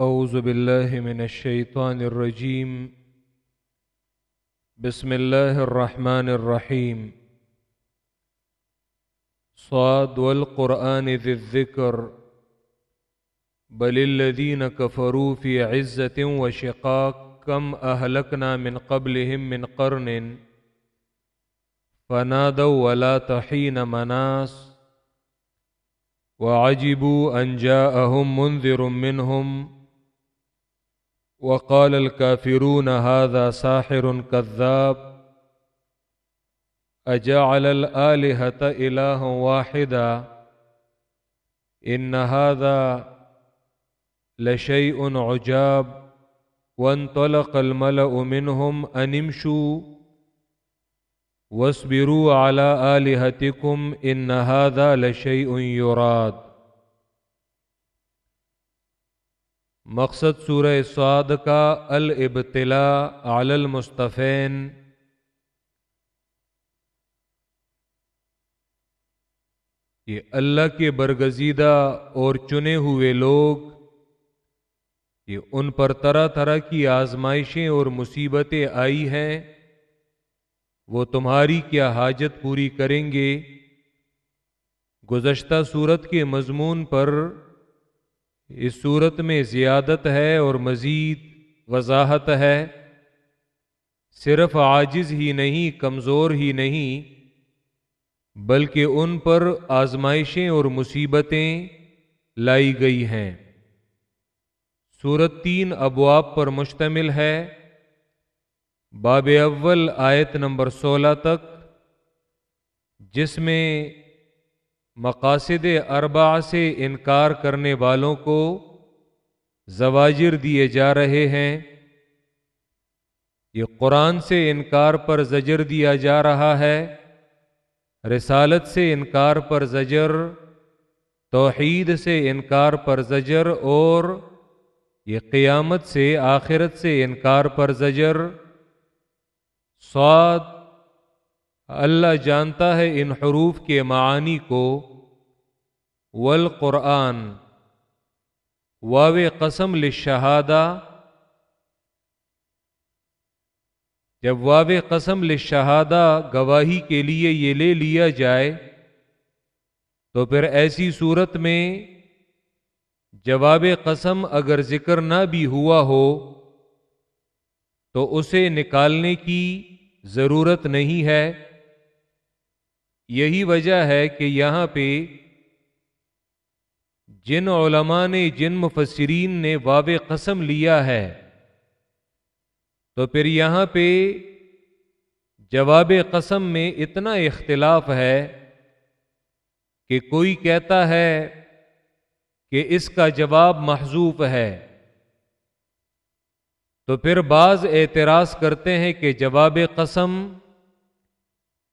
أعوذ بالله من الشيطان الرجيم. بسم الله الرحمن الرحيم. صاد والقرآن ذي الذكر. بل الذين كفروا في عزة وشقاق كم أهلكنا من قبلهم من قرن. فنادوا ولا تحين مناس وعجبوا أن جاءهم منذر منهم. وقال الكافرون هذا ساحر كذاب أجعل الآلهة إلها واحدا إن هذا لشيء عجاب وانطلق الملأ منهم أن امشوا واصبروا على آلهتكم إن هذا لشيء يراد مقصد سورہ سعد کا الابتلا علی المصطفین۔ یہ اللہ کے برگزیدہ اور چنے ہوئے لوگ، یہ ان پر طرح طرح کی آزمائشیں اور مصیبتیں آئی ہیں۔ وہ تمہاری کیا حاجت پوری کریں گے؟ گزشتہ صورت کے مضمون پر اس صورت میں زیادت ہے اور مزید وضاحت ہے۔ صرف عاجز ہی نہیں، کمزور ہی نہیں، بلکہ ان پر آزمائشیں اور مصیبتیں لائی گئی ہیں۔ صورت تین ابواب پر مشتمل ہے۔ باب اول، آیت نمبر سولہ تک، جس میں مقاصد اربع سے انکار کرنے والوں کو زواجر دیے جا رہے ہیں۔ یہ قرآن سے انکار پر زجر دیا جا رہا ہے۔ رسالت سے انکار پر زجر، توحید سے انکار پر زجر اور یہ قیامت سے، آخرت سے انکار پر زجر۔ سعد اللہ جانتا ہے ان حروف کے معانی کو۔ والقرآن، واو قسم لشہادہ جب واو قسم لشہادہ گواہی کے لیے یہ لے لیا جائے، تو پھر ایسی صورت میں جواب قسم اگر ذکر نہ بھی ہوا ہو، تو اسے نکالنے کی ضرورت نہیں ہے۔ یہی وجہ ہے کہ یہاں پہ جن علماء نے، جن مفسرین نے واب قسم لیا ہے، تو پھر یہاں پہ جواب قسم میں اتنا اختلاف ہے کہ کوئی کہتا ہے کہ اس کا جواب محضوف ہے۔ تو پھر بعض اعتراض کرتے ہیں کہ جواب قسم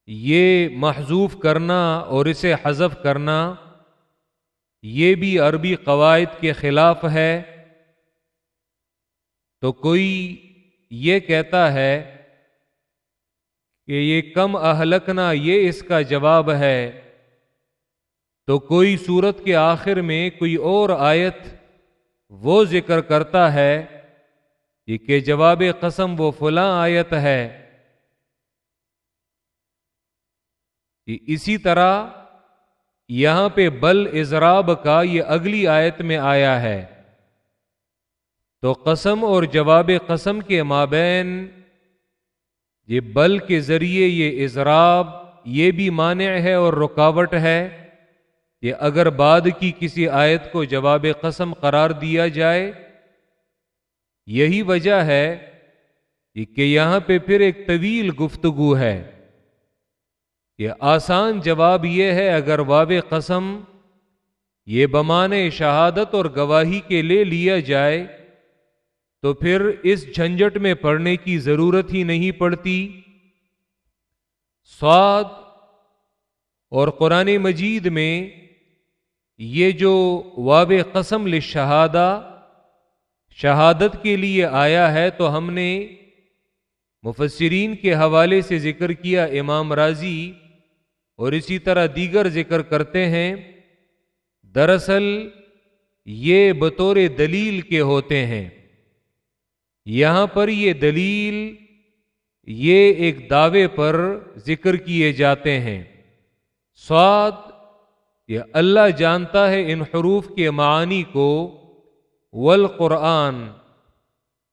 یہ محضوف کرنا اور اسے حذف کرنا یہ بھی عربی قواعد کے خلاف ہے۔ تو کوئی یہ کہتا ہے کہ یہ کم اہلکنا یہ اس کا جواب ہے۔ تو کوئی صورت کے آخر میں کوئی اور آیت وہ ذکر کرتا ہے کہ جواب قسم وہ فلاں آیت ہے۔ اسی طرح یہاں پہ بل ازراب کا یہ اگلی آیت میں آیا ہے۔ تو قسم اور جواب قسم کے مابین، یہ بل کے ذریعے یہ اضراب یہ بھی مانع ہے اور رکاوٹ ہے کہ اگر بعد کی کسی آیت کو جواب قسم قرار دیا جائے، یہی وجہ ہے کہ یہاں پہ پھر ایک طویل گفتگو ہے۔ یہ آسان جواب یہ ہے، اگر واب قسم یہ بمان شہادت اور گواہی کے لے لیا جائے، تو پھر اس جھنجٹ میں پڑھنے کی ضرورت ہی نہیں پڑتی۔ سواد اور قرآن مجید میں یہ جو واب قسم لشہادہ شہادت کے لیے آیا ہے، تو ہم نے مفسرین کے حوالے سے ذکر کیا، امام راضی اور اسی طرح دیگر ذکر کرتے ہیں، دراصل یہ بطور دلیل کے ہوتے ہیں۔ یہاں پر یہ دلیل، یہ ایک دعوے پر ذکر کیے جاتے ہیں۔ سواد، یہ اللہ جانتا ہے ان حروف کے معانی کو، والقرآن۔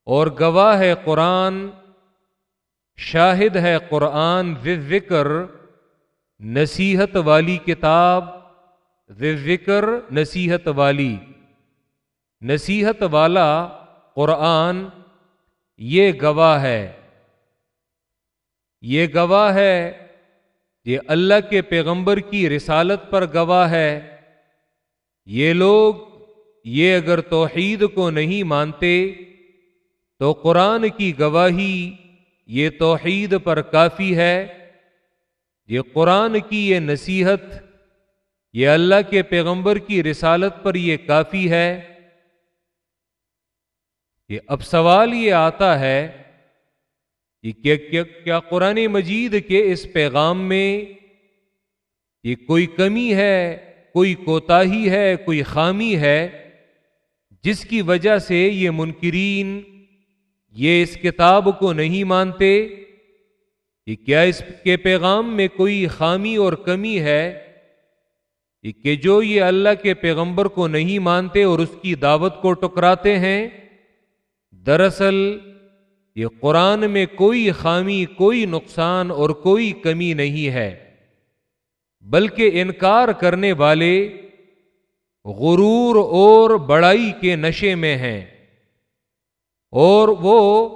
اور گواہ ہے قرآن، شاہد ہے قرآن ذکر۔ نصیحت والی کتاب ذکر نصیحت والی۔ نصیحت والا قرآن یہ گواہ ہے۔ یہ گواہ ہے یہ اللہ کے پیغمبر کی رسالت پر گواہ ہے۔ یہ لوگ یہ اگر توحید کو نہیں مانتے، تو قرآن کی گواہی یہ توحید پر کافی ہے۔ یہ قرآن کی یہ نصیحت، یہ اللہ کے پیغمبر کی رسالت پر یہ کافی ہے یہ اب سوال یہ آتا ہے کہ کیا قرآن مجید کے اس پیغام میں یہ کوئی کمی ہے، کوئی کوتاہی ہے، کوئی خامی ہے، جس کی وجہ سے یہ منکرین یہ اس کتاب کو نہیں مانتے؟ کہ کیا اس کے پیغام میں کوئی خامی اور کمی ہے؟ کہ جو یہ اللہ کے پیغمبر کو نہیں مانتے اور اس کی دعوت کو ٹکراتے ہیں، دراصل یہ قرآن میں کوئی خامی، کوئی نقصان اور کوئی کمی نہیں ہے۔ بلکہ انکار کرنے والے غرور اور بڑائی کے نشے میں ہیں۔ اور وہ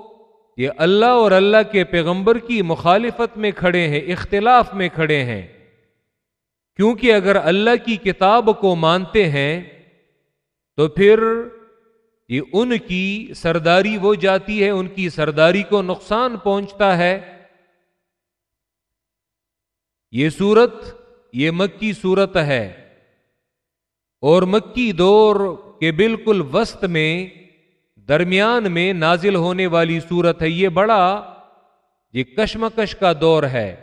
یہ اللہ اور اللہ کے پیغمبر کی مخالفت میں کھڑے ہیں، اختلاف میں کھڑے ہیں۔ کیونکہ اگر اللہ کی کتاب کو مانتے ہیں، تو پھر یہ ان کی سرداری وہ جاتی ہے، ان کی سرداری کو نقصان پہنچتا ہے۔ یہ صورت، یہ مکی صورت ہے۔ اور مکی دور کے بالکل وسط میں درمیان میں نازل ہونے والی صورت ہے، یہ بڑا، یہ کشمکش کا دور ہے۔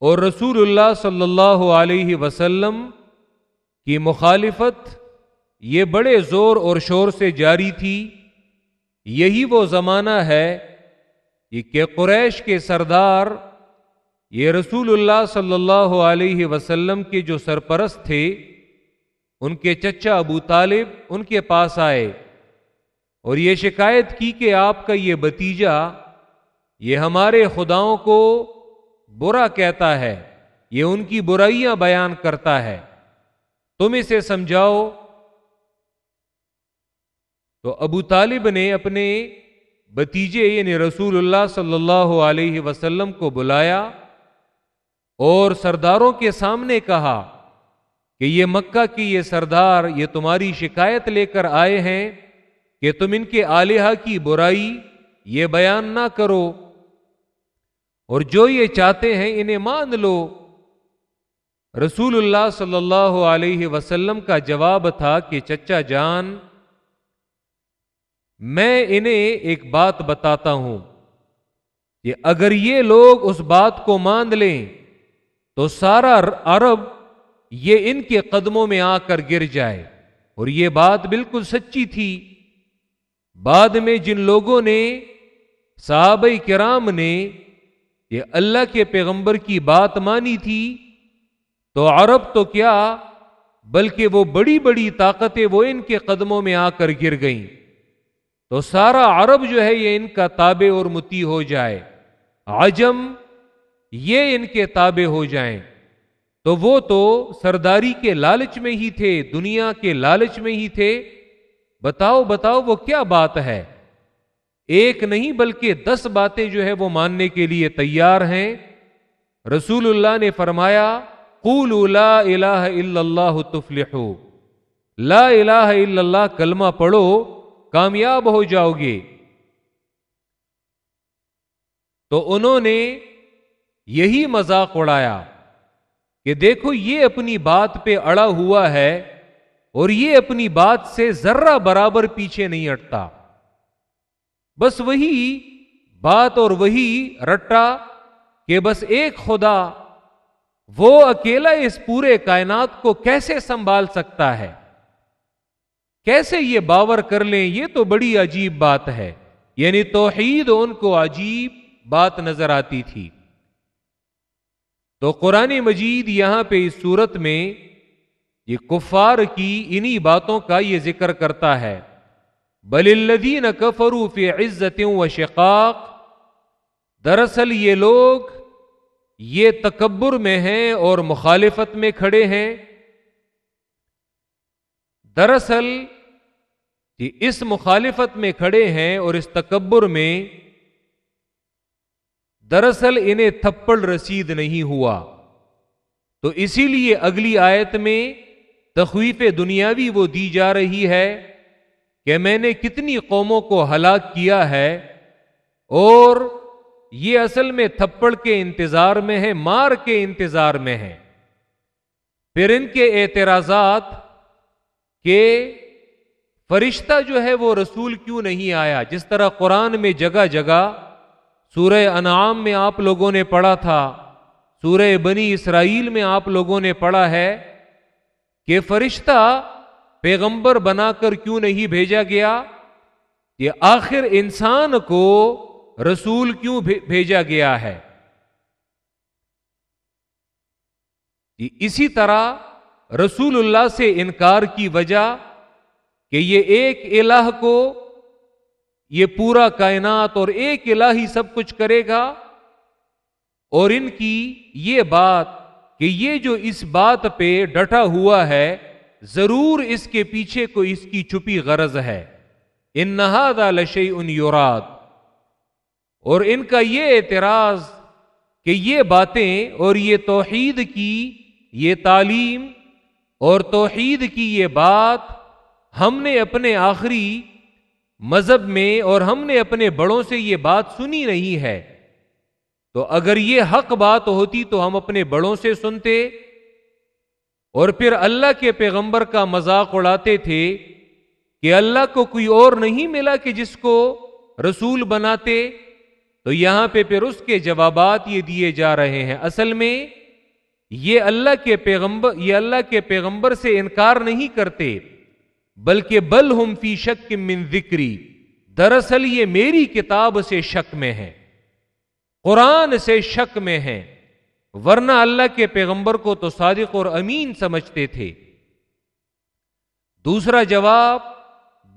اور رسول اللہ صلی اللہ علیہ وسلم کی مخالفت یہ بڑے زور اور شور سے جاری تھی۔ یہی وہ زمانہ ہے کہ قریش کے سردار، یہ رسول اللہ صلی اللہ علیہ وسلم کے جو سرپرست تھے، ان کے چچا ابو طالب ان کے پاس آئے۔ اور یہ شکایت کی کہ آپ کا یہ بتیجا یہ ہمارے خداؤں کو برا کہتا ہے، یہ ان کی برائیاں بیان کرتا ہے۔ تم اسے سمجھاؤ۔ تو ابو طالب نے اپنے بتیجے یعنی رسول اللہ صلی اللہ علیہ وسلم کو بلایا اور سرداروں کے سامنے کہا کہ یہ مکہ کی یہ سردار، یہ تمہاری شکایت لے کر آئے ہیں۔ کہ تم ان کے آلیہ کی برائی یہ بیان نہ کرو اور جو یہ چاہتے ہیں انہیں مان لو۔ رسول اللہ صلی اللہ علیہ وسلم کا جواب تھا کہ، چچا جان، میں انہیں ایک بات بتاتا ہوں کہ اگر یہ لوگ اس بات کو مان لیں تو سارا عرب یہ ان کے قدموں میں آ کر گر جائے۔ اور یہ بات بالکل سچی تھی۔ بعد میں جن لوگوں نے، صحابہ کرام نے یہ اللہ کے پیغمبر کی بات مانی تھی، تو عرب تو کیا، بلکہ وہ بڑی بڑی طاقتیں وہ ان کے قدموں میں آ کر گر گئیں۔ تو سارا عرب جو ہے یہ ان کا تابع اور متی ہو جائے۔ عجم یہ ان کے تابع ہو جائیں۔ تو وہ تو سرداری کے لالچ میں ہی تھے، دنیا کے لالچ میں ہی تھے۔ بتاؤ بتاؤ وہ کیا بات ہے؟ ایک نہیں بلکہ دس باتیں جو ہے وہ ماننے کے لیے تیار ہیں۔ رسول اللہ نے فرمایا قول لا الہ الا اللہ تفلحو۔ لا الہ الا اللہ کلمہ پڑھو، کامیاب ہو جاؤ گے تو انہوں نے یہی مذاق اڑایا کہ دیکھو یہ اپنی بات پہ اڑا ہوا ہے۔ اور یہ اپنی بات سے ذرہ برابر پیچھے نہیں ہٹتا۔ بس وہی بات اور وہی رٹا کہ بس ایک خدا وہ اکیلا اس پورے کائنات کو کیسے سنبھال سکتا ہے؟ کیسے یہ باور کر لیں یہ تو بڑی عجیب بات ہے۔ یعنی توحید ان کو عجیب بات نظر آتی تھی۔ تو قرآن مجید یہاں پہ اس صورت میں یہ کفار کی انہی باتوں کا یہ ذکر کرتا ہے۔ بل الدین کفرو فی عزتوں و شقاق، دراصل یہ لوگ یہ تکبر میں ہیں اور مخالفت میں کھڑے ہیں۔ دراصل کہ اس مخالفت میں کھڑے ہیں اور اس تکبر میں دراصل انہیں تھپڑ رسید نہیں ہوا۔ تو اسی لیے اگلی آیت میں تخویف دنیاوی وہ دی جا رہی ہے کہ میں نے کتنی قوموں کو ہلاک کیا ہے اور یہ اصل میں تھپڑ کے انتظار میں ہے مار کے انتظار میں ہے پھر ان کے اعتراضات کہ فرشتہ جو ہے وہ رسول کیوں نہیں آیا؟ جس طرح قرآن میں جگہ جگہ سورہ انعام میں آپ لوگوں نے پڑھا تھا، سورہ بنی اسرائیل میں آپ لوگوں نے پڑھا ہے کہ فرشتہ پیغمبر بنا کر کیوں نہیں بھیجا گیا؟ یہ آخر انسان کو رسول کیوں بھیجا گیا ہے؟ اسی طرح رسول اللہ سے انکار کی وجہ کہ یہ ایک الہ کو، یہ پورا کائنات اور ایک الہ ہی سب کچھ کرے گا، اور ان کی یہ بات کہ یہ جو اس بات پہ ڈٹا ہوا ہے، ضرور اس کے پیچھے کو اس کی چھپی غرض ہے۔ ان نہاد لشی ان یورات اور ان کا یہ اعتراض کہ یہ باتیں اور یہ توحید کی یہ تعلیم اور توحید کی یہ بات ہم نے اپنے آخری مذہب میں اور ہم نے اپنے بڑوں سے یہ بات سنی نہیں ہے۔ تو اگر یہ حق بات ہوتی تو ہم اپنے بڑوں سے سنتے اور پھر اللہ کے پیغمبر کا مذاق اڑاتے تھے کہ اللہ کو کوئی اور نہیں ملا کہ جس کو رسول بناتے، تو یہاں پہ پھر اس کے جوابات یہ دیے جا رہے ہیں۔ اصل میں یہ اللہ کے پیغمبر، یہ اللہ کے پیغمبر سے انکار نہیں کرتے، بلکہ بل ہم فی شک من ذکری، دراصل یہ میری کتاب سے شک میں ہے قرآن سے شک میں ہے ورنہ اللہ کے پیغمبر کو تو صادق اور امین سمجھتے تھے۔ دوسرا جواب،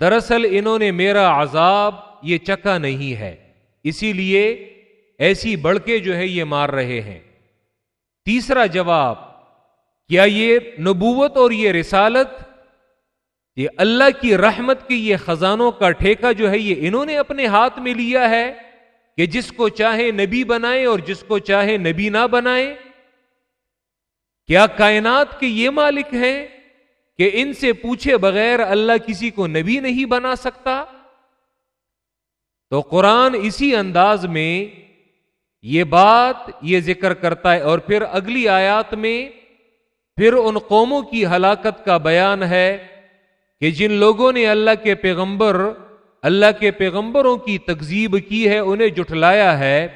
دراصل انہوں نے میرا عذاب یہ چکا نہیں ہے۔ اسی لیے ایسی بڑکے جو ہے یہ مار رہے ہیں۔ تیسرا جواب، کیا یہ نبوت اور یہ رسالت، یہ اللہ کی رحمت کی یہ خزانوں کا ٹھیکہ جو ہے یہ انہوں نے اپنے ہاتھ میں لیا ہے؟ کہ جس کو چاہے نبی بنائے اور جس کو چاہے نبی نہ بنائے، کیا کائنات کے یہ مالک ہیں کہ ان سے پوچھے بغیر اللہ کسی کو نبی نہیں بنا سکتا؟ تو قرآن اسی انداز میں یہ بات یہ ذکر کرتا ہے اور پھر اگلی آیات میں پھر ان قوموں کی ہلاکت کا بیان ہے کہ جن لوگوں نے اللہ کے پیغمبر اللہ کے پیغمبروں کی تکزیب کی ہے، انہیں جٹلایا ہے،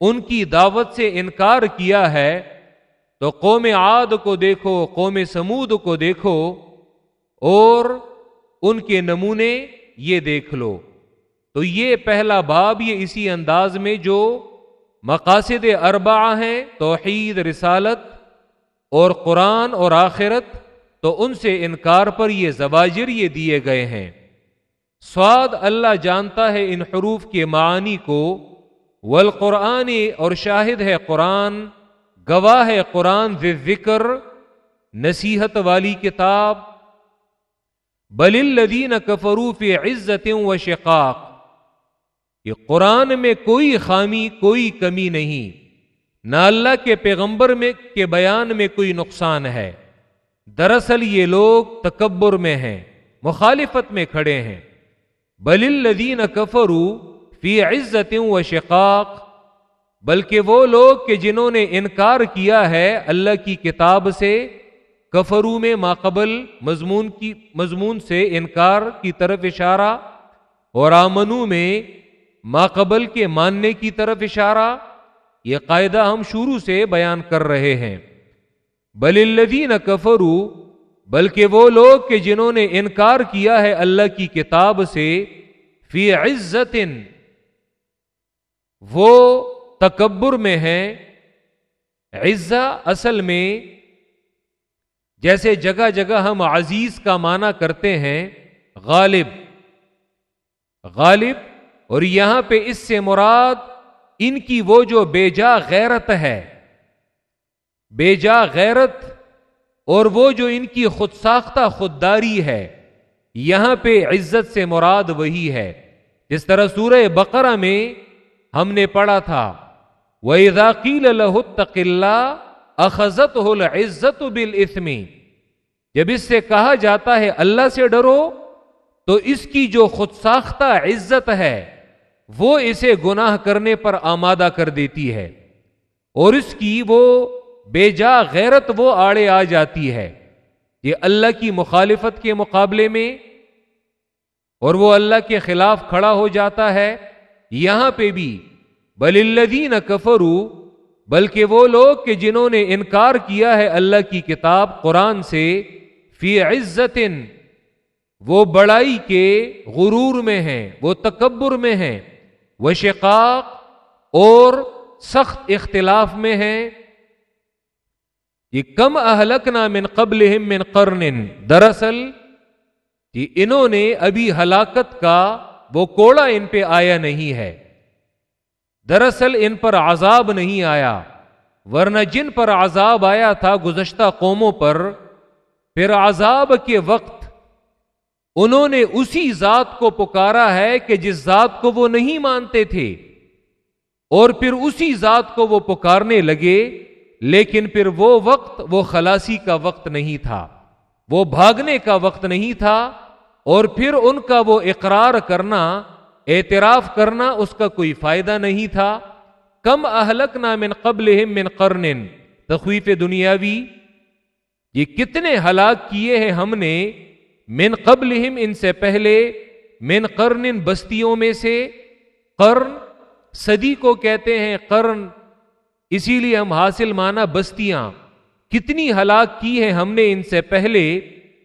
ان کی دعوت سے انکار کیا ہے۔ تو قوم عاد کو دیکھو، قوم سمود کو دیکھو اور ان کے نمونے یہ دیکھ لو۔ تو یہ پہلا باب یہ اسی انداز میں جو مقاصد اربع ہیں، توحید، رسالت اور قرآن اور آخرت، تو ان سے انکار پر یہ زواجر یہ دیے گئے ہیں۔ سواد اللہ جانتا ہے ان حروف کے معانی کو، والقرآن اور شاہد ہے قرآن، گواہ ہے قرآن ذکر نصیحت والی کتاب۔ بل الدین کفروف عزت و شقاق۔ یہ قرآن میں کوئی خامی، کوئی کمی نہیں۔ نہ اللہ کے پیغمبر میں، کے بیان میں کوئی نقصان ہے۔ دراصل یہ لوگ تکبر میں ہیں، مخالفت میں کھڑے ہیں۔ بل الدین کفرو فی عزت و شقاق، بلکہ وہ لوگ کہ جنہوں نے انکار کیا ہے اللہ کی کتاب سے کفرو میں ماقبل، مضمون کی، مضمون سے انکار کی طرف اشارہ، اور آمنو میں ماقبل کے ماننے کی طرف اشارہ، یہ قاعدہ ہم شروع سے بیان کر رہے ہیں۔ بل الذین کفرو بلکہ وہ لوگ کہ جنہوں نے انکار کیا ہے اللہ کی کتاب سے، فی عزت وہ تکبر میں ہیں عزا اصل میں، جیسے جگہ جگہ ہم عزیز کا معنی کرتے ہیں، غالب۔ غالب، اور یہاں پہ اس سے مراد ان کی وہ جو بے جا غیرت ہے۔ بے جا غیرت اور وہ جو ان کی خود ساختہ خودداری ہے، یہاں پہ عزت سے مراد وہی ہے۔ جس طرح سورہ بقرہ میں ہم نے پڑھا تھا وہ عزاقیل الحتقلّہ اخذت ہو عزت بل جب اس سے کہا جاتا ہے اللہ سے ڈرو، تو اس کی جو خود ساختہ عزت ہے، وہ اسے گناہ کرنے پر آمادہ کر دیتی ہے۔ اور اس کی وہ بے جا غیرت وہ آڑے آ جاتی ہے یہ اللہ کی مخالفت کے مقابلے میں اور وہ اللہ کے خلاف کھڑا ہو جاتا ہے یہاں پہ بھی بل الدین کفرو بلکہ وہ لوگ کہ جنہوں نے انکار کیا ہے اللہ کی کتاب قرآن سے، فی عزت وہ بڑائی کے غرور میں ہیں، وہ تکبر میں ہیں، وہ شقاق اور سخت اختلاف میں ہیں۔ یہ کم اہلک نہ من قبل من قرن دراصل کہ انہوں نے ابھی ہلاکت کا وہ کوڑا ان پہ آیا نہیں ہے۔ دراصل ان پر عذاب نہیں آیا، ورنہ جن پر عذاب آیا تھا گزشتہ قوموں پر، پھر عذاب کے وقت انہوں نے اسی ذات کو پکارا ہے کہ جس ذات کو وہ نہیں مانتے تھے، اور پھر اسی ذات کو وہ پکارنے لگے۔ لیکن پھر وہ وقت وہ خلاصی کا وقت نہیں تھا۔ وہ بھاگنے کا وقت نہیں تھا اور پھر ان کا وہ اقرار کرنا، اعتراف کرنا اس کا کوئی فائدہ نہیں تھا۔ کم اہلک نہ من قبل من قرن، تخویف دنیاوی۔ یہ کتنے ہلاک کیے ہیں ہم نے من قبل ان سے پہلے، من قرن بستیوں میں سے۔ قرن، صدی کو کہتے ہیں قرن۔ اسی لیے ہم حاصل مانا بستیاں۔ کتنی ہلاک کی ہے ہم نے ان سے پہلے،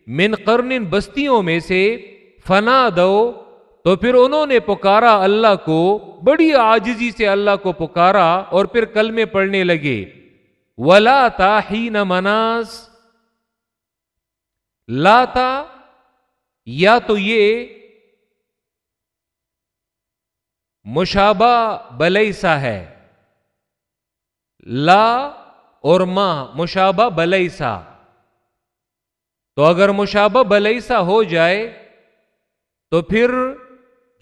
من قرن بستیوں میں سے۔ فنا دو، تو پھر انہوں نے پکارا اللہ کو، بڑی آجزی سے اللہ کو پکارا اور پھر کل میں پڑھنے لگے۔ ولا تاہی نہ مناس۔ لاتا یا تو یہ، مشابہ بلیسا ہے۔ لا اور ماں مشابہ بلیسا۔ تو اگر مشابہ بلیسا ہو جائے، تو پھر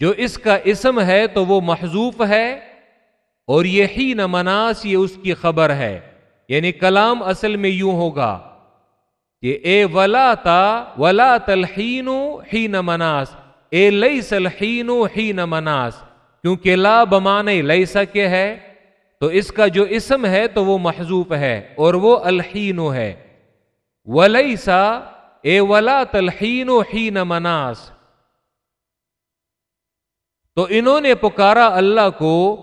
جو اس کا اسم ہے تو وہ محضوف ہے، اور یہی نہ مناس، یہ اس کی خبر ہے۔ یعنی کلام اصل میں یوں ہوگا کہ اے ولا تا، ولا تلحین ہی نہ مناس۔ اے لئی سلحین ہی نہ مناس۔ کیونکہ لا بمانے لئی سکے ہے۔ تو اس کا جو اسم ہے تو وہ محضوف ہے اور وہ الحین ہے۔ ولی سا اے ولا تلحین ہی مناس۔ تو انہوں نے پکارا اللہ کو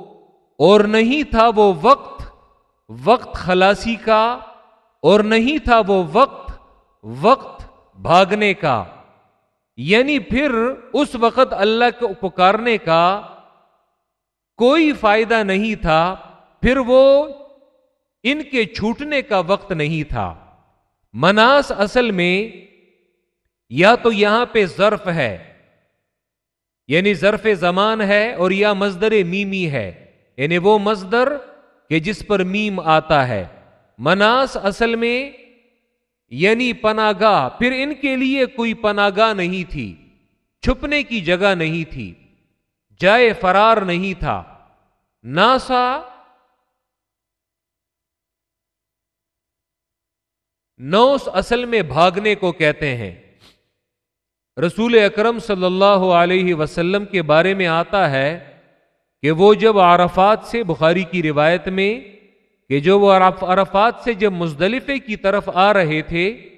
اور نہیں تھا وہ وقت وقت خلاصی کا، اور نہیں تھا وہ وقت وقت بھاگنے کا۔ یعنی پھر اس وقت اللہ کو پکارنے کا کوئی فائدہ نہیں تھا۔ پھر وہ ان کے چھوٹنے کا وقت نہیں تھا۔ مناس اصل میں یا تو یہاں پہ ظرف ہے یعنی ظرف زمان ہے، اور یا مزدر میمی ہے۔ یعنی وہ مزدر کہ جس پر میم آتا ہے۔ مناس اصل میں یعنی پناگاہ، پھر ان کے لیے کوئی پناگاہ نہیں تھی، چھپنے کی جگہ نہیں تھی، جائے فرار نہیں تھا۔ ناسا نوس اصل میں بھاگنے کو کہتے ہیں۔ رسول اکرم صلی اللہ علیہ وسلم کے بارے میں آتا ہے کہ وہ جب عرفات سے، بخاری کی روایت میں، کہ جو وہ عرفات سے جب مزدلفے کی طرف آ رہے تھے،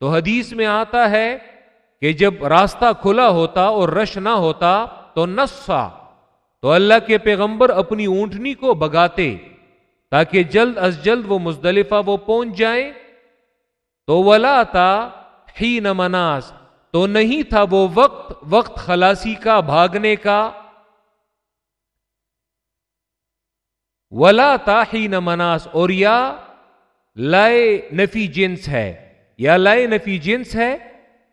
تو حدیث میں آتا ہے کہ جب راستہ کھلا ہوتا اور رش نہ ہوتا، تو نسا، تو اللہ کے پیغمبر اپنی اونٹنی کو بگاتے تاکہ جلد از جلد وہ مزدلفہ وہ پہنچ جائیں۔ تو ولا تا ہی مناس تو نہیں تھا وہ وقت وقت خلاصی کا، بھاگنے کا۔ ولا تاہی مناس اور یا لائے نفی جنس ہے، یا لائے نفی جنس ہے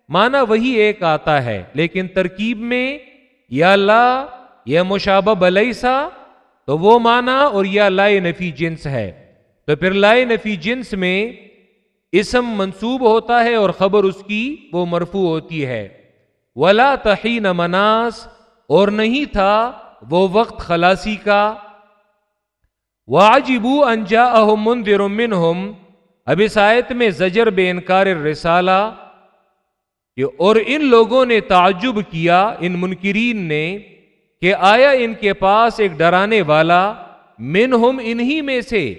مانا وہی ایک آتا ہے، لیکن ترکیب میں یا لا یا مشابہ بلیسا، تو وہ مانا اور یا لائے نفی جنس ہے۔ تو پھر لائے نفی جنس میں اسم منسوب ہوتا ہے اور خبر اس کی وہ مرفو ہوتی ہے۔ ولا تحین مناس، اور نہیں تھا وہ وقت خلاصی کا۔ واجبو انجا منذر منہم اب اس آیت میں زجر بے انکار رسالہ کہ اور ان لوگوں نے تعجب کیا، ان منکرین نے، کہ آیا ان کے پاس ایک ڈرانے والا، منہم انہی میں سے۔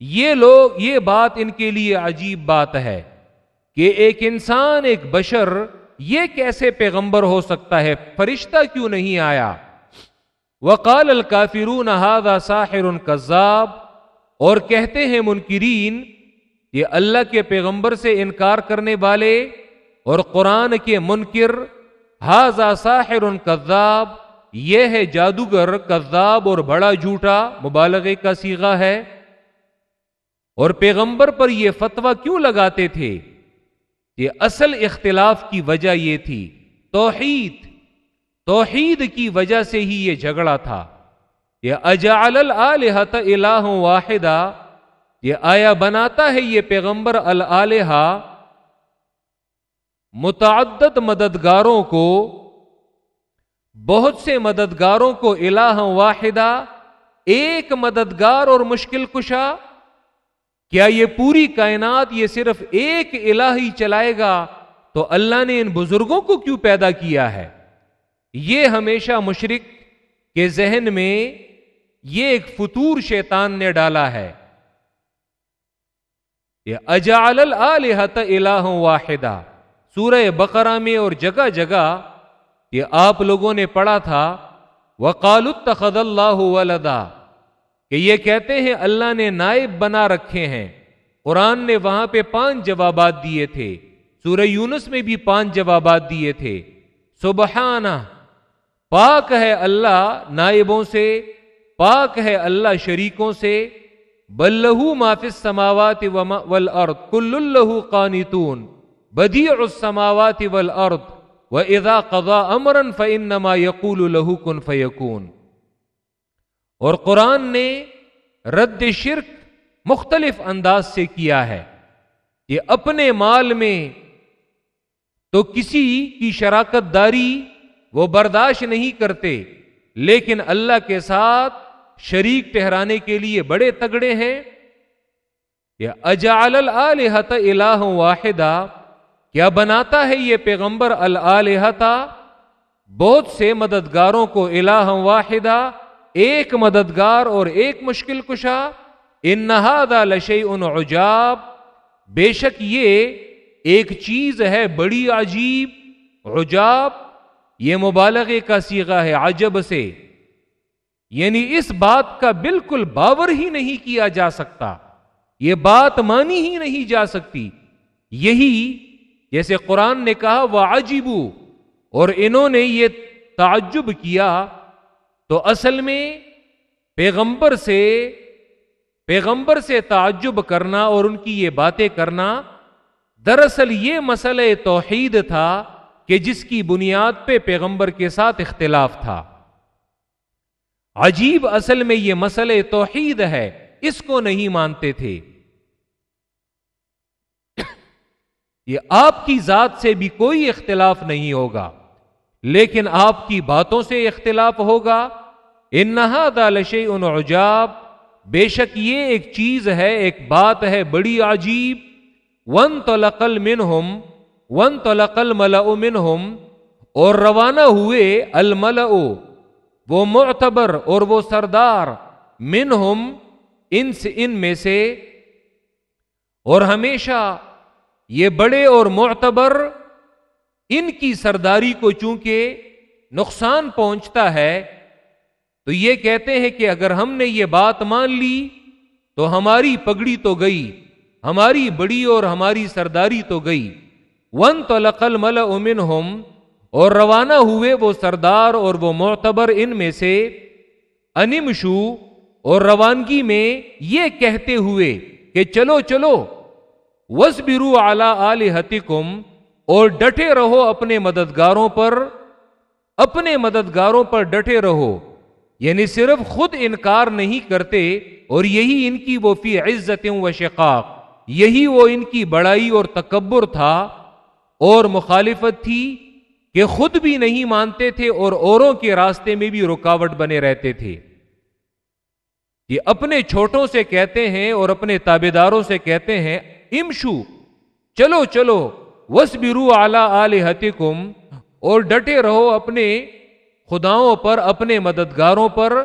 یہ لوگ، یہ بات ان کے لیے عجیب بات ہے کہ ایک انسان، ایک بشر یہ کیسے پیغمبر ہو سکتا ہے؟ فرشتہ کیوں نہیں آیا؟ وقال الکافرون هذا ساحر کذاب اور کہتے ہیں منکرین، یہ اللہ کے پیغمبر سے انکار کرنے والے، اور قرآن کے منکر ہاضا ساحر کذاب یہ ہے جادوگر کذاب اور بڑا جھوٹا، مبالغے کا سیگا ہے۔ اور پیغمبر پر یہ فتوا کیوں لگاتے تھے یہ اصل اختلاف کی وجہ یہ تھی، توحید توحید کی وجہ سے ہی یہ جھگڑا تھا یہ اجعل الالحت الہ واحدہ، یہ آیا بناتا ہے یہ پیغمبر الالحہ متعدد مددگاروں کو، بہت سے مددگاروں کو الہ واحدہ، ایک مددگار اور مشکل کشا کیا یہ پوری کائنات یہ صرف ایک الہ ہی چلائے گا تو اللہ نے ان بزرگوں کو کیوں پیدا کیا ہے؟ یہ ہمیشہ مشرق کے ذہن میں یہ ایک فطور شیطان نے ڈالا ہے۔ یہ اجال الحت الہ واحدہ۔ سورہ بقرہ میں اور جگہ جگہ یہ آپ لوگوں نے پڑھا تھا۔ وقال اتخذ اللہ ولدا۔ کہ یہ کہتے ہیں اللہ نے نائب بنا رکھے ہیں۔ قرآن نے وہاں پہ پانچ جوابات دیے تھے۔ سورہ یونس میں بھی پانچ جوابات دیے تھے۔ سبحانہ، پاک ہے اللہ نائبوں سے، پاک ہے اللہ شریکوں سے۔ بلہ معافی سماوات والارض، کل اللہ قانتون۔ بدیع السماوات والارض واذا قضا امرا فانما يقول له كن فيكون اور قرآن نے رد شرک مختلف انداز سے کیا ہے یہ اپنے مال میں تو کسی کی شراکت داری وہ برداشت نہیں کرتے، لیکن اللہ کے ساتھ شریک ٹہرانے کے لیے بڑے تگڑے ہیں یہ اجعل الالحت الہ واحدہ، کیا بناتا ہے یہ پیغمبر الحتا بہت سے مددگاروں کو الہ واحدہ ایک مددگار اور ایک مشکل کشا، ان نہادا لشی ان عجاب، بے شک یہ ایک چیز ہے بڑی عجیب، عجاب، یہ مبالغے کا سیگا ہے عجب سے۔ یعنی اس بات کا بالکل باور ہی نہیں کیا جا سکتا، یہ بات مانی ہی نہیں جا سکتی۔ یہی جیسے قرآن نے کہا وہ عجیبو اور انہوں نے یہ تعجب کیا۔ تو اصل میں پیغمبر سے پیغمبر سے تعجب کرنا اور ان کی یہ باتیں کرنا دراصل یہ مسئلہ توحید تھا کہ جس کی بنیاد پہ پیغمبر کے ساتھ اختلاف تھا۔ عجیب اصل میں یہ مسئلہ توحید ہے، اس کو نہیں مانتے تھے۔ یہ آپ کی ذات سے بھی کوئی اختلاف نہیں ہوگا۔ لیکن آپ کی باتوں سے اختلاف ہوگا۔ ان نہا لشے ان عجاب۔ بے شک یہ ایک چیز ہے، ایک بات ہے بڑی عجیب۔ ون تو لقل من ون تو لقل ملا من ہوم اور روانہ ہوئے المل وہ معتبر اور وہ سردار۔ منہم ان سے، ان میں سے۔ اور ہمیشہ یہ بڑے اور معتبر ان کی سرداری کو چونکہ نقصان پہنچتا ہے، تو یہ کہتے ہیں کہ اگر ہم نے یہ بات مان لی، تو ہماری پگڑی تو گئی، ہماری بڑی اور ہماری سرداری تو گئی۔ ون تو لقل مل امن ہوم اور روانہ ہوئے وہ سردار اور وہ معتبر ان میں سے۔ انمشو اور روانگی میں یہ کہتے ہوئے کہ چلو چلو۔ وس برو اعلی اور ڈٹے رہو اپنے مددگاروں پر، اپنے مددگاروں پر ڈٹے رہو۔ یعنی صرف خود انکار نہیں کرتے، اور یہی ان کی وہ فی عزت و شقاق۔ یہی وہ ان کی بڑائی اور تکبر تھا۔ اور مخالفت تھی کہ خود بھی نہیں مانتے تھے اور اوروں کے راستے میں بھی رکاوٹ بنے رہتے تھے۔ یہ اپنے چھوٹوں سے کہتے ہیں اور اپنے تابے داروں سے کہتے ہیں، امشو، چلو چلو۔ وس برو اعلی اور ڈٹے رہو اپنے خداؤں پر، اپنے مددگاروں پر۔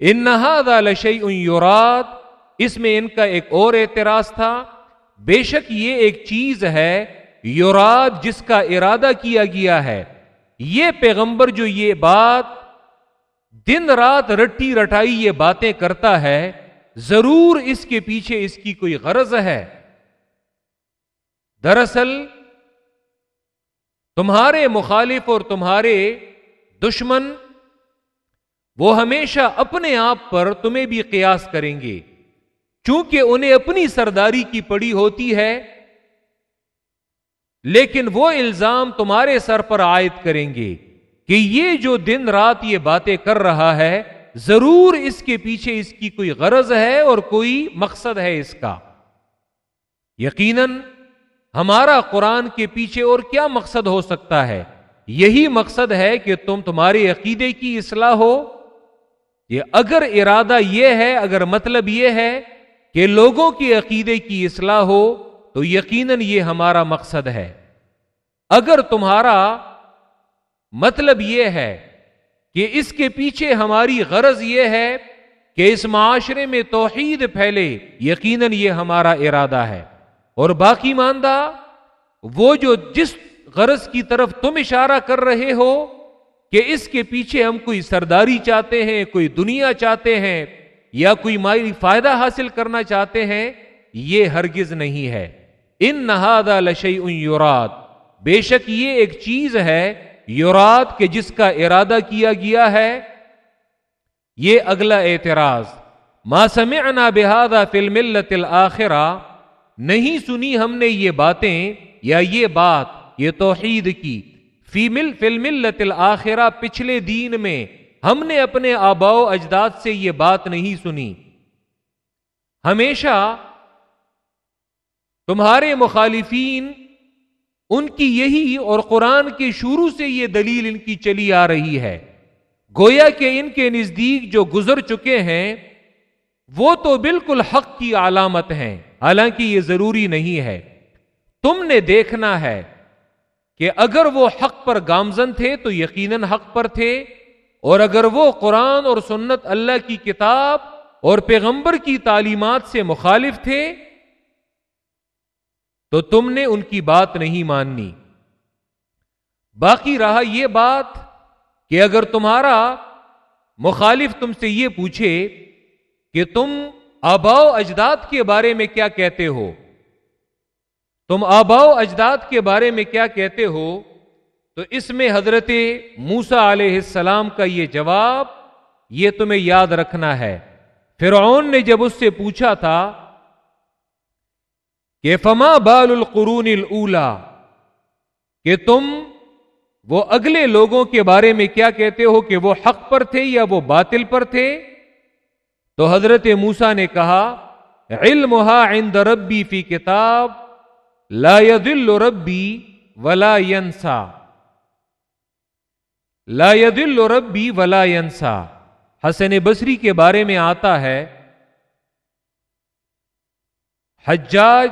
ان یورات اس میں ان کا ایک اور اعتراض تھا۔ بے شک یہ ایک چیز ہے یورات جس کا ارادہ کیا گیا ہے۔ یہ پیغمبر جو یہ بات دن رات رٹی رٹائی یہ باتیں کرتا ہے ضرور اس کے پیچھے اس کی کوئی غرض ہے۔ دراصل، تمہارے مخالف اور تمہارے دشمن، وہ ہمیشہ اپنے آپ پر تمہیں بھی قیاس کریں گے۔ چونکہ انہیں اپنی سرداری کی پڑی ہوتی ہے، لیکن وہ الزام تمہارے سر پر عائد کریں گے کہ یہ جو دن رات یہ باتیں کر رہا ہے ضرور اس کے پیچھے اس کی کوئی غرض ہے اور کوئی مقصد ہے اس کا۔ یقیناً ہمارا قرآن کے پیچھے اور کیا مقصد ہو سکتا ہے؟ یہی مقصد ہے کہ تم تمہارے عقیدے کی اصلاح ہو یہ اگر ارادہ یہ ہے، اگر مطلب یہ ہے کہ لوگوں کی عقیدے کی اصلاح ہو، تو یقیناً یہ ہمارا مقصد ہے۔ اگر تمہارا مطلب یہ ہے کہ اس کے پیچھے ہماری غرض یہ ہے کہ اس معاشرے میں توحید پھیلے، یقیناً یہ ہمارا ارادہ ہے۔ اور باقی ماندہ، وہ جو جس غرض کی طرف تم اشارہ کر رہے ہو کہ اس کے پیچھے ہم کوئی سرداری چاہتے ہیں، کوئی دنیا چاہتے ہیں یا کوئی مالی فائدہ حاصل کرنا چاہتے ہیں، یہ ہرگز نہیں ہے۔ ان نہادا لشئی یورات بے شک یہ ایک چیز ہے یورات کے جس کا ارادہ کیا گیا ہے، یہ اگلا اعتراض، ما سمعنا بہذا فی الملت الاخرہ نہیں سنی ہم نے یہ باتیں، یا یہ بات، یہ توحید کی۔ فی مل، فی الملت الاخرہ پچھلے دین میں ہم نے اپنے آباؤ اجداد سے یہ بات نہیں سنی۔ ہمیشہ تمہارے مخالفین ان کی یہی اور قرآن کے شروع سے یہ دلیل ان کی چلی آ رہی ہے۔ گویا کہ ان کے نزدیک جو گزر چکے ہیں، وہ تو بالکل حق کی علامت ہیں۔ حالانکہ یہ ضروری نہیں ہے۔ تم نے دیکھنا ہے کہ اگر وہ حق پر گامزن تھے تو یقیناً حق پر تھے، اور اگر وہ قرآن اور سنت اللہ کی کتاب اور پیغمبر کی تعلیمات سے مخالف تھے تو تم نے ان کی بات نہیں ماننی۔ باقی رہا یہ بات کہ اگر تمہارا مخالف تم سے یہ پوچھے کہ تم آباؤ اجداد کے بارے میں کیا کہتے ہو، تم آباؤ اجداد کے بارے میں کیا کہتے ہو، تو اس میں حضرت موسا علیہ السلام کا یہ جواب یہ تمہیں یاد رکھنا ہے۔ فرعون نے جب اس سے پوچھا تھا کہ فما بال القرون الا کہ تم وہ اگلے لوگوں کے بارے میں کیا کہتے ہو کہ وہ حق پر تھے یا وہ باطل پر تھے؟ تو حضرت موسا نے کہا علم عند ربی فی کتاب، لا يدل ربی ولا ینسا۔ لا يدل ربی ولا ینسا۔ حسن بصری کے بارے میں آتا ہے حجاج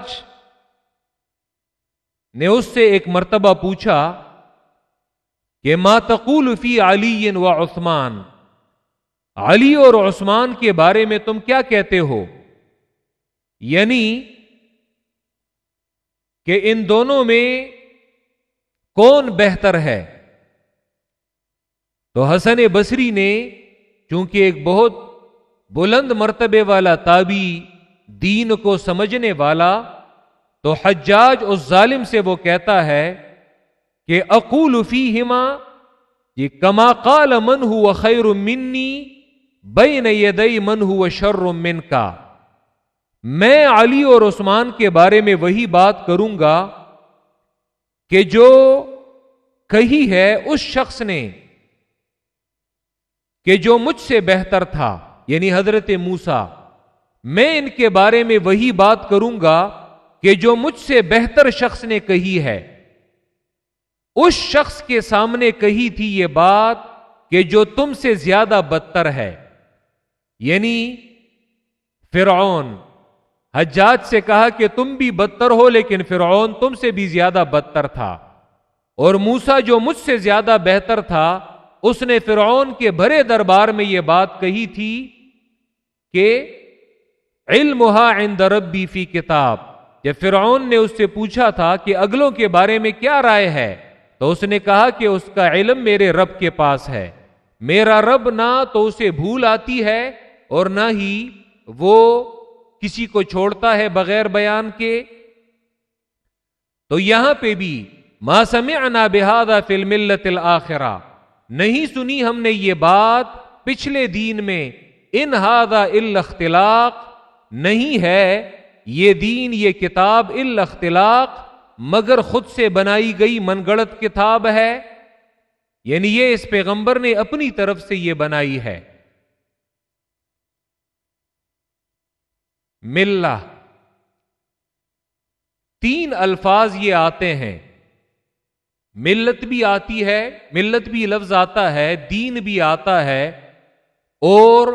نے اس سے ایک مرتبہ پوچھا کہ ما تقول فی علی و عثمان؟ علی اور عثمان کے بارے میں تم کیا کہتے ہو؟ یعنی کہ ان دونوں میں کون بہتر ہے؟ تو حسن بصری نے چونکہ ایک بہت بلند مرتبے والا تابی دین کو سمجھنے والا، تو حجاج اس ظالم سے وہ کہتا ہے کہ اقول فی ہما یہ کما قال من ہو خیر منی، بین یدئی من ہو شر من کا میں علی اور عثمان کے بارے میں وہی بات کروں گا کہ جو کہی ہے اس شخص نے کہ جو مجھ سے بہتر تھا یعنی حضرت موسا میں ان کے بارے میں وہی بات کروں گا کہ جو مجھ سے بہتر شخص نے کہی ہے۔ اس شخص کے سامنے کہی تھی یہ بات کہ جو تم سے زیادہ بدتر ہے۔ یعنی فرعون۔ حجاج سے کہا کہ تم بھی بدتر ہو لیکن فرعون تم سے بھی زیادہ بدتر تھا۔ اور موسا جو مجھ سے زیادہ بہتر تھا، اس نے فرعون کے بھرے دربار میں یہ بات کہی تھی کہ علم عند ربی فی کتاب۔ جب فرعون نے اس سے پوچھا تھا کہ اگلوں کے بارے میں کیا رائے ہے، تو اس نے کہا کہ اس کا علم میرے رب کے پاس ہے۔ میرا رب نہ تو اسے بھول آتی ہے اور نہ ہی وہ کسی کو چھوڑتا ہے بغیر بیان کے۔ تو یہاں پہ بھی ما سمعنا بهذا فی الملت الاخرہ۔ نہیں سنی ہم نے یہ بات پچھلے دین میں، ان هذا الا اختلاق۔ نہیں ہے، یہ دین، یہ کتاب، الا اختلاق، مگر خود سے بنائی گئی من گڑت کتاب ہے۔ یعنی یہ اس پیغمبر نے اپنی طرف سے یہ بنائی ہے۔ ملا تین الفاظ یہ آتے ہیں۔ ملت بھی آتی ہے، ملت بھی لفظ آتا ہے، دین بھی آتا ہے۔ اور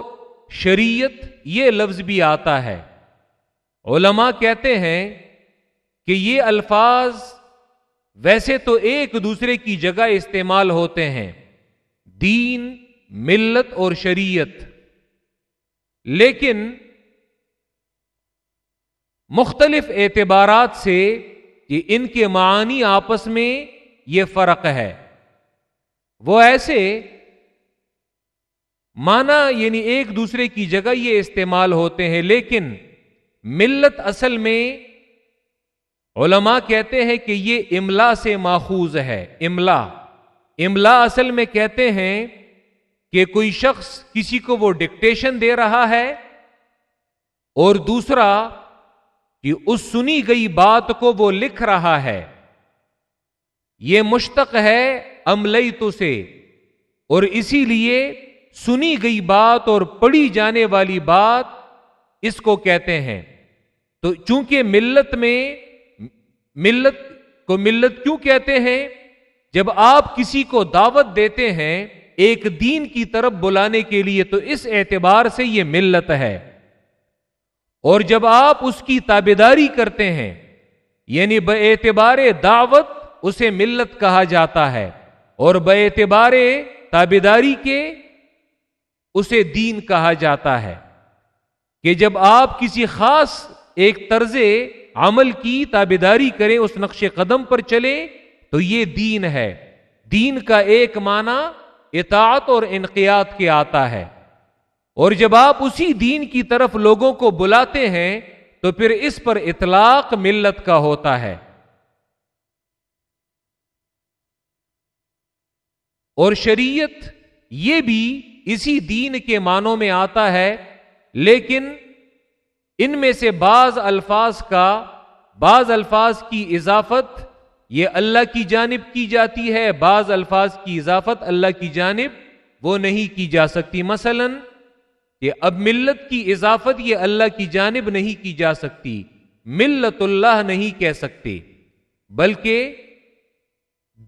شریعت یہ لفظ بھی آتا ہے۔ علماء کہتے ہیں کہ یہ الفاظ ویسے تو ایک دوسرے کی جگہ استعمال ہوتے ہیں۔ دین، ملت اور شریعت۔ لیکن مختلف اعتبارات سے یہ ان کے معنی آپس میں یہ فرق ہے۔ وہ ایسے مانا یعنی ایک دوسرے کی جگہ یہ استعمال ہوتے ہیں، لیکن ملت اصل میں علماء کہتے ہیں کہ یہ املا سے ماخوذ ہے، املا۔ املا اصل میں کہتے ہیں کہ کوئی شخص کسی کو وہ ڈکٹیشن دے رہا ہے اور دوسرا کہ اس سنی گئی بات کو وہ لکھ رہا ہے۔ یہ مشتق ہے املئی تو سے اور اسی لیے سنی گئی بات اور پڑھی جانے والی بات اس کو کہتے ہیں۔ تو چونکہ ملت میں ملت کو ملت کیوں کہتے ہیں؟ جب آپ کسی کو دعوت دیتے ہیں ایک دین کی طرف بلانے کے لیے، تو اس اعتبار سے یہ ملت ہے۔ اور جب آپ اس کی تابے داری کرتے ہیں یعنی بے اعتبار دعوت اسے ملت کہا جاتا ہے، اور بے اعتبار تابے داری کے اسے دین کہا جاتا ہے کہ جب آپ کسی خاص ایک طرز عمل کی تابیداری کریں، اس نقش قدم پر چلے تو یہ دین ہے۔ دین کا ایک معنی اطاعت اور انقیات کے آتا ہے۔ اور جب آپ اسی دین کی طرف لوگوں کو بلاتے ہیں، تو پھر اس پر اطلاق ملت کا ہوتا ہے۔ اور شریعت یہ بھی اسی دین کے معنوں میں آتا ہے، لیکن ان میں سے بعض الفاظ کا، بعض الفاظ کی اضافت یہ اللہ کی جانب کی جاتی ہے، بعض الفاظ کی اضافت اللہ کی جانب وہ نہیں کی جا سکتی۔ مثلا کہ اب ملت کی اضافت یہ اللہ کی جانب نہیں کی جا سکتی، ملت اللہ نہیں کہہ سکتے، بلکہ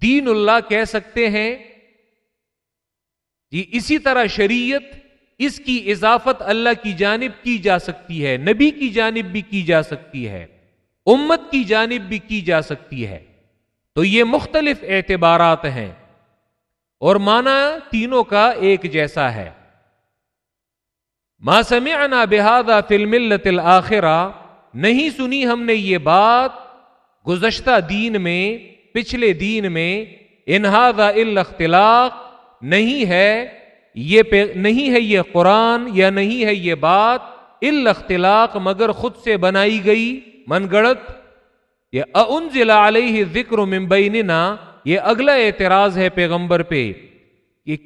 دین اللہ کہہ سکتے ہیں۔ جی اسی طرح شریعت اس کی اضافت اللہ کی جانب کی جا سکتی ہے، نبی کی جانب بھی کی جا سکتی ہے، امت کی جانب بھی کی جا سکتی ہے۔ تو یہ مختلف اعتبارات ہیں۔ اور مانا تینوں کا ایک جیسا ہے۔ ما سمعنا بهذا فی الملت الاخرہ نہیں سنی ہم نے یہ بات گزشتہ دین میں، پچھلے دین میں انہذا الا اختلاق نہیں ہے یہ نہیں ہے یہ قرآن یا نہیں ہے یہ بات اختلاق مگر خود سے بنائی گئی من گڑت یہ ضلع علیہ ذکر ممبئینہ یہ اگلا اعتراض ہے پیغمبر پہ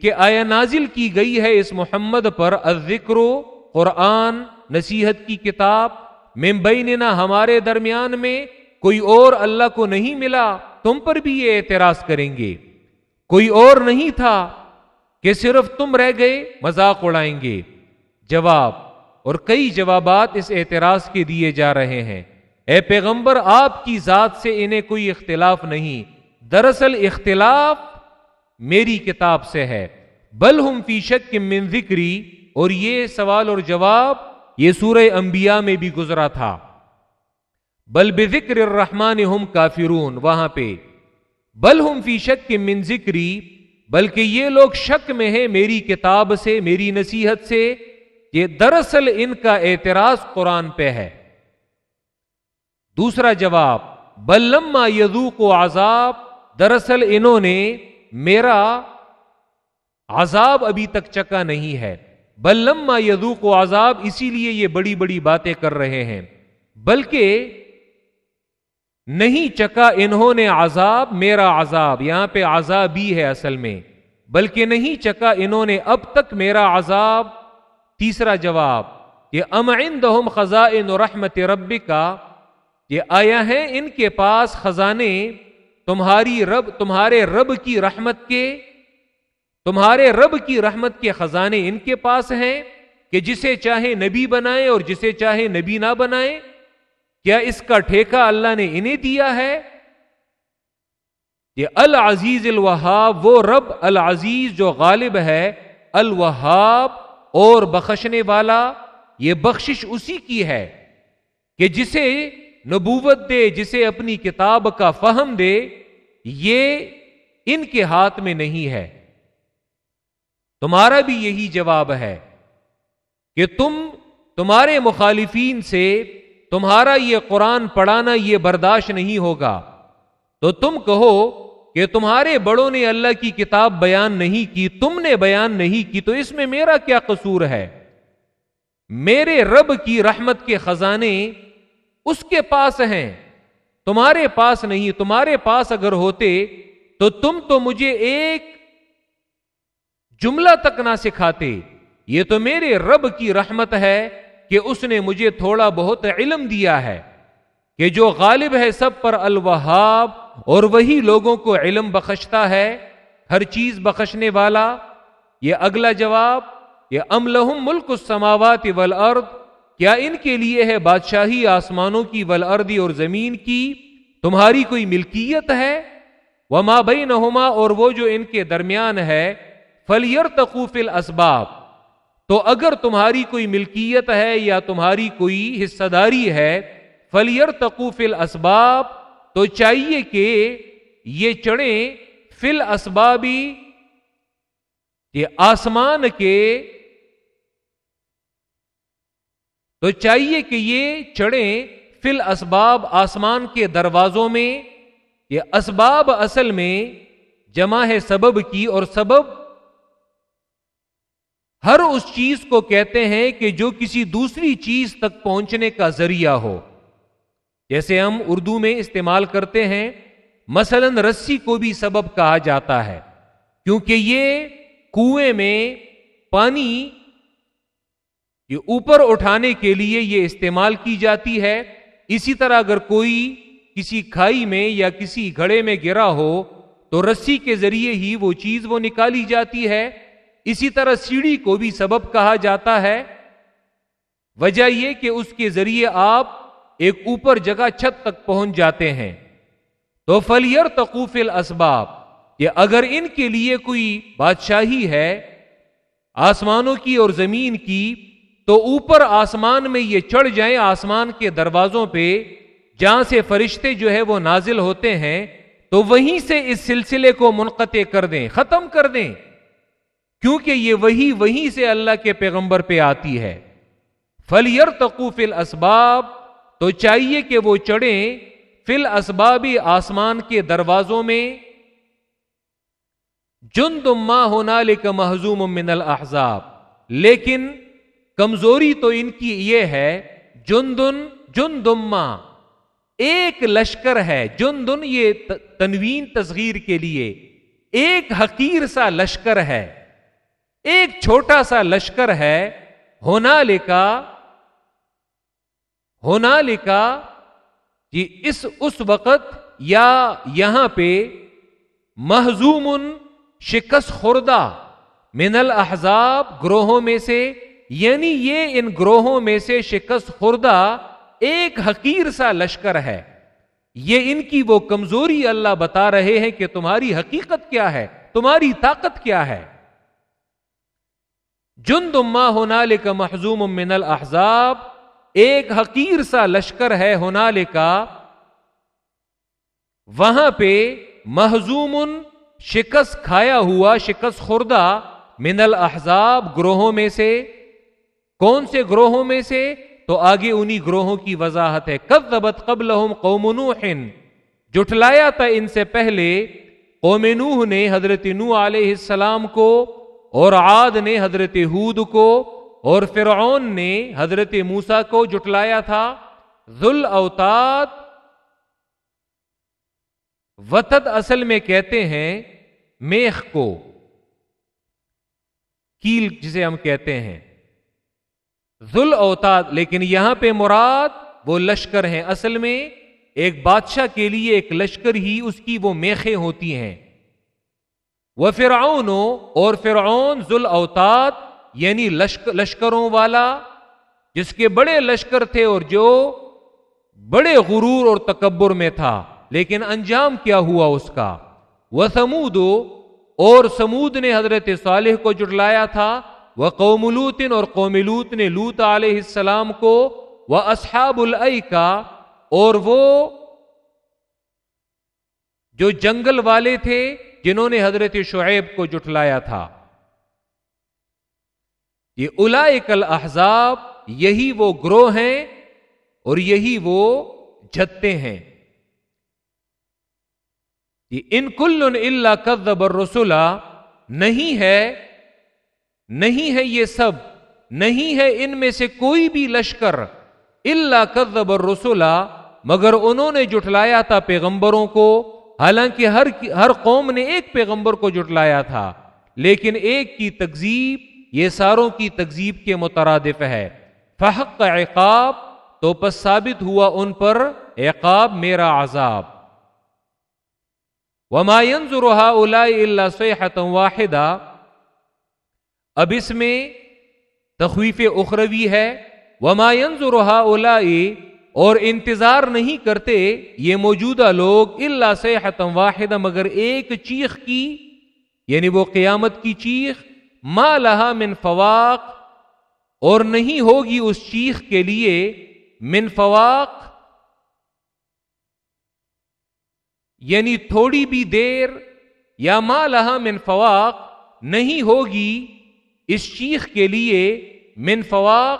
کہ آیا نازل کی گئی ہے اس محمد پر الذکر، قرآن، نصیحت کی کتاب۔ ممبئینہ ہمارے درمیان میں کوئی اور اللہ کو نہیں ملا، تم پر بھی یہ اعتراض کریں گے۔ کوئی اور نہیں تھا۔ کہ صرف تم رہ گئے، مذاق اڑائیں گے۔ جواب، اور کئی جوابات اس اعتراض کے دیے جا رہے ہیں۔ اے پیغمبر، آپ کی ذات سے انہیں کوئی اختلاف نہیں۔ دراصل اختلاف میری کتاب سے ہے۔ بل ہم فی شک من ذکری، اور یہ سوال اور جواب یہ سورہ انبیاء میں بھی گزرا تھا۔ بل بے ذکر ہم کافرون، وہاں پہ۔ بل ہم فی شک من ذکری بلکہ یہ لوگ شک میں ہیں میری کتاب سے، میری نصیحت سے یہ دراصل ان کا اعتراض قرآن پہ ہے۔ دوسرا جواب بلما یدو کو عذاب، دراصل انہوں نے میرا عذاب ابھی تک چکا نہیں ہے۔ بلما یدو کو عذاب، اسی لیے یہ بڑی بڑی باتیں کر رہے ہیں۔ بلکہ نہیں چکا انہوں نے عذاب، میرا عذاب، یہاں پہ عذاب بھی ہے اصل میں۔ بلکہ نہیں چکا انہوں نے اب تک میرا عذاب۔ تیسرا جواب یہ امعندہم خزائن رحمت رب کا یہ آیا ہے ان کے پاس خزانے تمہاری رب، تمہارے رب کی رحمت کے؟ تمہارے رب کی رحمت کے خزانے ان کے پاس ہیں کہ جسے چاہے نبی بنائے اور جسے چاہے نبی نہ بنائے کیا اس کا ٹھیکہ اللہ نے انہیں دیا ہے؟ یہ العزیز الوہاب، وہ رب العزیز جو غالب ہے، الوہاب اور بخشنے والا، یہ بخشش اسی کی ہے کہ جسے نبوت دے، جسے اپنی کتاب کا فہم دے، یہ ان کے ہاتھ میں نہیں ہے۔ تمہارا بھی یہی جواب ہے کہ تم تمہارے مخالفین سے تمہارا یہ قرآن پڑھانا یہ برداشت نہیں ہوگا۔ تو تم کہو کہ تمہارے بڑوں نے اللہ کی کتاب بیان نہیں کی، تم نے بیان نہیں کی، تو اس میں میرا کیا قصور ہے؟ میرے رب کی رحمت کے خزانے اس کے پاس ہیں۔ تمہارے پاس نہیں، تمہارے پاس اگر ہوتے تو تم تو مجھے ایک جملہ تک نہ سکھاتے۔ یہ تو میرے رب کی رحمت ہے۔ کہ اس نے مجھے تھوڑا بہت علم دیا ہے کہ جو غالب ہے سب پر الوہاب اور وہی لوگوں کو علم بخشتا ہے، ہر چیز بخشنے والا، یہ اگلا جواب، یہ املہم ملک السماوات والارض، کیا ان کے لیے ہے بادشاہی آسمانوں کی ولردی اور زمین کی؟ تمہاری کوئی ملکیت ہے؟ وہ ماں بئی اور وہ جو ان کے درمیان ہے فلیر تقوف الاسباب۔ تو اگر تمہاری کوئی ملکیت ہے یا تمہاری کوئی حصہ داری ہے فلیر تقوف الاسباب تو چاہیے کہ یہ چڑے فل اسبابی یہ آسمان کے۔ تو چاہیے کہ یہ چڑھے فل اسباب آسمان کے دروازوں میں، یہ اسباب اصل میں جمع ہے سبب کی اور سبب ہر اس چیز کو کہتے ہیں کہ جو کسی دوسری چیز تک پہنچنے کا ذریعہ ہو۔ جیسے ہم اردو میں استعمال کرتے ہیں، مثلا رسی کو بھی سبب کہا جاتا ہے، کیونکہ یہ کنویں میں پانی یہ اوپر اٹھانے کے لیے یہ استعمال کی جاتی ہے۔ اسی طرح اگر کوئی کسی کھائی میں یا کسی گھڑے میں گرا ہو، تو رسی کے ذریعے ہی وہ چیز وہ نکالی جاتی ہے۔ اسی طرح سیڑھی کو بھی سبب کہا جاتا ہے۔ وجہ یہ کہ اس کے ذریعے آپ ایک اوپر جگہ چھت تک پہنچ جاتے ہیں۔ تو فلیر تقوف الاسباب یہ اگر ان کے لیے کوئی بادشاہی ہے آسمانوں کی اور زمین کی، تو اوپر آسمان میں یہ چڑھ جائیں آسمان کے دروازوں پہ، جہاں سے فرشتے جو ہے وہ نازل ہوتے ہیں، تو وہیں سے اس سلسلے کو منقطع کر دیں، ختم کر دیں۔ کیونکہ یہ وہی وہیں سے اللہ کے پیغمبر پہ آتی ہے۔ فلیر تقوف اسباب تو چاہیے کہ وہ چڑھیں فل اسبابی آسمان کے دروازوں میں۔ جن دما ہونا لے محضوم من الحضاب لیکن کمزوری تو ان کی یہ ہے جن دن جن دما ایک لشکر ہے جن دن یہ تنوین تصغیر کے لیے۔ ایک حقیر سا لشکر ہے۔ ایک چھوٹا سا لشکر ہے ہونا لکھا ہونا لکھا کہ اس اس وقت یا یہاں پہ محضوم شکست خوردہ من الاحزاب گروہوں میں سے یعنی یہ ان گروہوں میں سے شکست خوردہ ایک حقیر سا لشکر ہے۔ یہ ان کی وہ کمزوری اللہ بتا رہے ہیں کہ تمہاری حقیقت کیا ہے، تمہاری طاقت کیا ہے۔ جن دما ہونا لے کا محضوم من الاحزاب، ایک حقیر سا لشکر ہے ہونا لے کا وہاں پہ محضوم شکست کھایا ہوا، شکست خوردہ من الاحزاب گروہوں میں سے۔ کون سے گروہوں میں سے؟ تو آگے انہی گروہوں کی وضاحت ہے۔ کذبت قبلہم قوم نوح جٹلایا تھا ان سے پہلے۔ قوم نوح نے حضرت نوح علیہ السلام کو اور عاد نے حضرت ہود کو اور فرعون نے حضرت موسا کو جٹلایا تھا، ذل اوتاد۔ وطد اصل میں کہتے ہیں میخ کو، کیل جسے ہم کہتے ہیں۔ ذل اوتاد، لیکن یہاں پہ مراد وہ لشکر ہیں۔ اصل میں ایک بادشاہ کے لیے ایک لشکر ہی اس کی وہ میخیں ہوتی ہیں۔ وہ فرعون اور فرعون ذل اوتاد یعنی لشکروں والا، جس کے بڑے لشکر تھے اور جو بڑے غرور اور تکبر میں تھا، لیکن انجام کیا ہوا اس کا؟ وہ سمود اور سمود نے حضرت صالح کو جٹلایا تھا وہ قوم لوتن اور قوم لوت نے لوت علیہ السلام کو وہ اسحاب الئی کا اور وہ جو جنگل والے تھے جنہوں نے حضرت شعیب کو جٹلایا تھا۔ یہ الائکل احزاب یہی وہ گروہ ہیں اور یہی وہ جتے ہیں۔ یہ ان کل اللہ کذب الرسولہ نہیں ہے نہیں ہے یہ سب، نہیں ہے ان میں سے کوئی بھی لشکر اللہ کذب الرسولہ مگر انہوں نے جٹلایا تھا پیغمبروں کو۔ حالانکہ ہر ہر قوم نے ایک پیغمبر کو جٹلایا تھا، لیکن ایک کی تکزیب یہ ساروں کی تکزیب کے مترادف ہے۔ فحق کا عقاب، تو پس ثابت ہوا ان پر، عقاب میرا عذاب۔ وما ينظر هؤلاء الا صيحه واحده اب اس میں تخویف اخروی ہے۔ وما ينظر هؤلاء اور انتظار نہیں کرتے یہ موجودہ لوگ اللہ صیحتا واحدہ، مگر ایک چیخ کی یعنی وہ قیامت کی چیخ، ما لہا من فواق، اور نہیں ہوگی اس چیخ کے لیے من فواق۔ یعنی تھوڑی بھی دیر یا ما لہا من فواق نہیں ہوگی اس چیخ کے لیے من فواق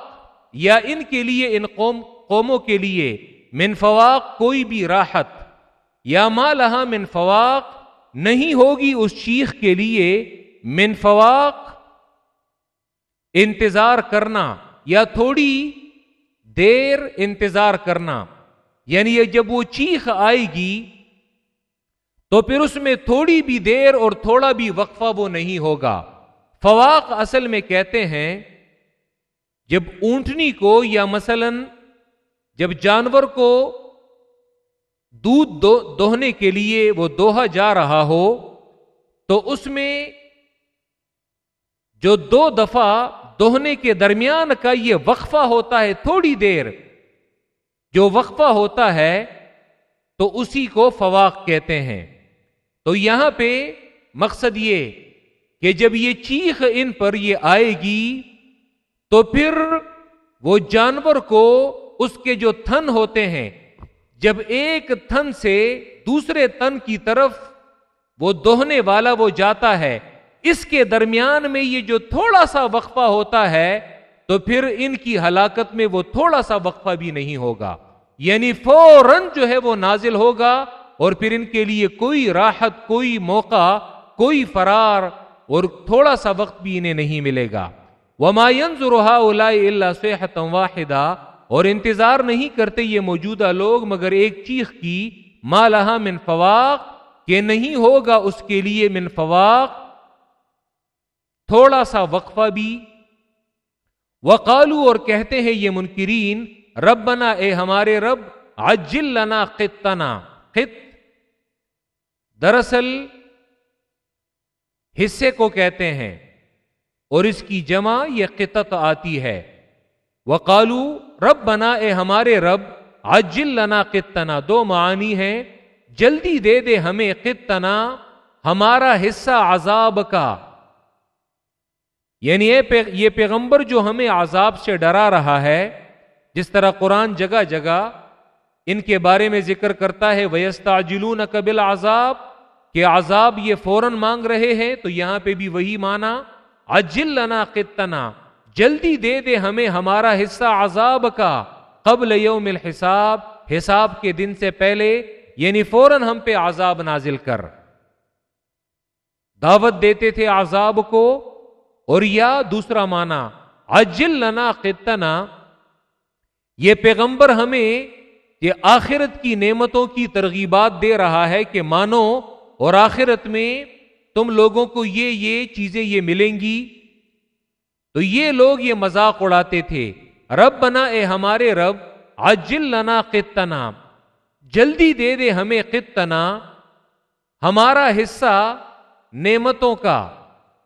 یا ان کے لیے ان قوم قوموں کے لیے من فواق کوئی بھی راحت یا ما لہا من فواق نہیں ہوگی اس چیخ کے لیے من فواق انتظار کرنا یا تھوڑی دیر انتظار کرنا یعنی جب وہ چیخ آئے گی تو پھر اس میں تھوڑی بھی دیر اور تھوڑا بھی وقفہ وہ نہیں ہوگا فواق اصل میں کہتے ہیں جب اونٹنی کو یا مثلا جب جانور کو دودھ دو دوہنے کے لیے وہ دوہا جا رہا ہو، تو اس میں جو دو دفعہ دوہنے کے درمیان کا یہ وقفہ ہوتا ہے تھوڑی دیر، جو وقفہ ہوتا ہے تو اسی کو فواق کہتے ہیں۔ تو یہاں پہ مقصد یہ کہ جب یہ چیخ ان پر یہ آئے گی، تو پھر وہ جانور کو اس کے جو تھن ہوتے ہیں، جب ایک تھن سے دوسرے تن کی طرف وہ دوہنے والا وہ جاتا ہے، اس کے درمیان میں یہ جو تھوڑا سا وقفہ ہوتا ہے، تو پھر ان کی ہلاکت میں وہ تھوڑا سا وقفہ بھی نہیں ہوگا۔ یعنی فوراً جو ہے وہ نازل ہوگا اور پھر ان کے لیے کوئی راحت، کوئی موقع، کوئی فرار اور تھوڑا سا وقت بھی انہیں نہیں ملے گا۔ وما ينظر هؤلاء الا صيحه واحده اور انتظار نہیں کرتے یہ موجودہ لوگ مگر ایک چیخ کی مالہ من فواق؟ کہ نہیں ہوگا اس کے لیے من فواق؟ تھوڑا سا وقفہ بھی۔ وقالو اور کہتے ہیں یہ منکرین رب بنا اے ہمارے رب، عجل لنا قطنا۔ قط دراصل حصے کو کہتے ہیں، اور اس کی جمع، یہ قطت آتی ہے۔ وقالو رب بنا اے ہمارے رب، عجل لنا قطنا، دو معانی ہیں۔ جلدی دے دے ہمیں قطنا، ہمارا حصہ عذاب کا۔ یعنی یہ پیغمبر جو ہمیں عذاب سے ڈرا رہا ہے، جس طرح قرآن جگہ جگہ ان کے بارے میں ذکر کرتا ہے ویستا جلون قبل عذاب کہ عذاب یہ فوراً مانگ رہے ہیں، تو یہاں پہ بھی وہی مانا اجل لنا قطنا۔ جلدی دے دے ہمیں ہمارا حصہ عذاب کا قبل یوم الحساب، حساب کے دن سے پہلے یعنی فوراً ہم پہ عذاب نازل کر۔ دعوت دیتے تھے عذاب کو، اور یا دوسرا مانا اجل لنا قطنا۔ یہ پیغمبر ہمیں یہ آخرت کی نعمتوں کی ترغیبات دے رہا ہے کہ مانو، اور آخرت میں تم لوگوں کو یہ یہ چیزیں یہ ملیں گی۔ تو یہ لوگ یہ مذاق اڑاتے تھے رب بنا اے ہمارے رب، عجل لنا قطنا، جلدی دے دے ہمیں قطنا، ہمارا حصہ نعمتوں کا۔